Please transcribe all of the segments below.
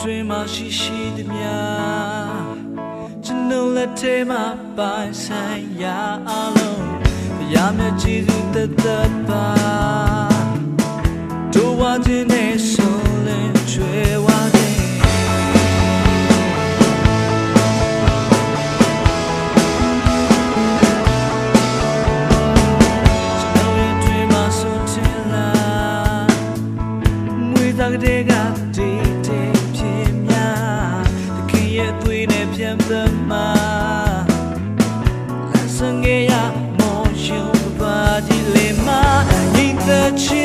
တွင်မှရှိရှိသည်များကျွန်တော်လက်ထဲမှာပိုင်ဆိုင်ရာအလုံးဘုရားမြတ်ကျေးဇူးသက်သက်ပါတို့ဝါခြင်းနဲ့ဆုံးလင်းချွေဝါခြင်းသာကတဲ့ကတေးတေး ပြန်သမာလက်စငယ်ရမောရှုံပါကြည့်လေမညီတဲ့ချ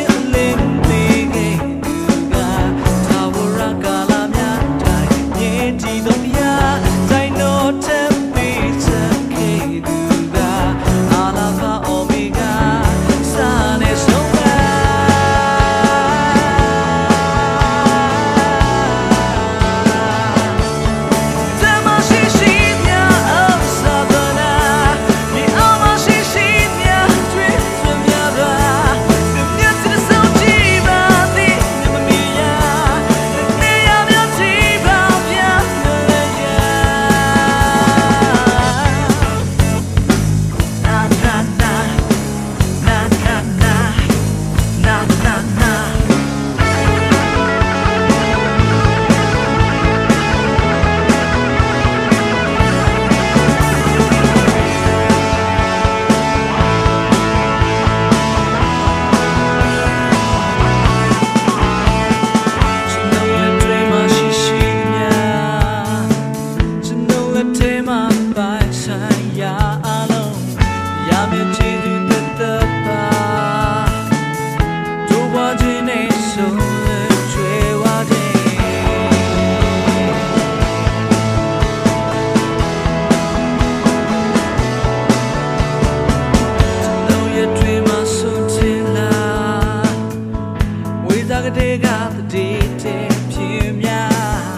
ကတဲ့ကတည်တဲ့ဖြစ်များ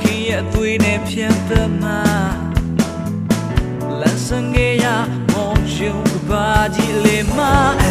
ခင်ရဲ့အသွေးနဲ့ဖြတ်သမားလမ်းစငယ်ရမောင်ရှင်ကပါကြီးလေမ ငိမ့်တဲ့ချင်း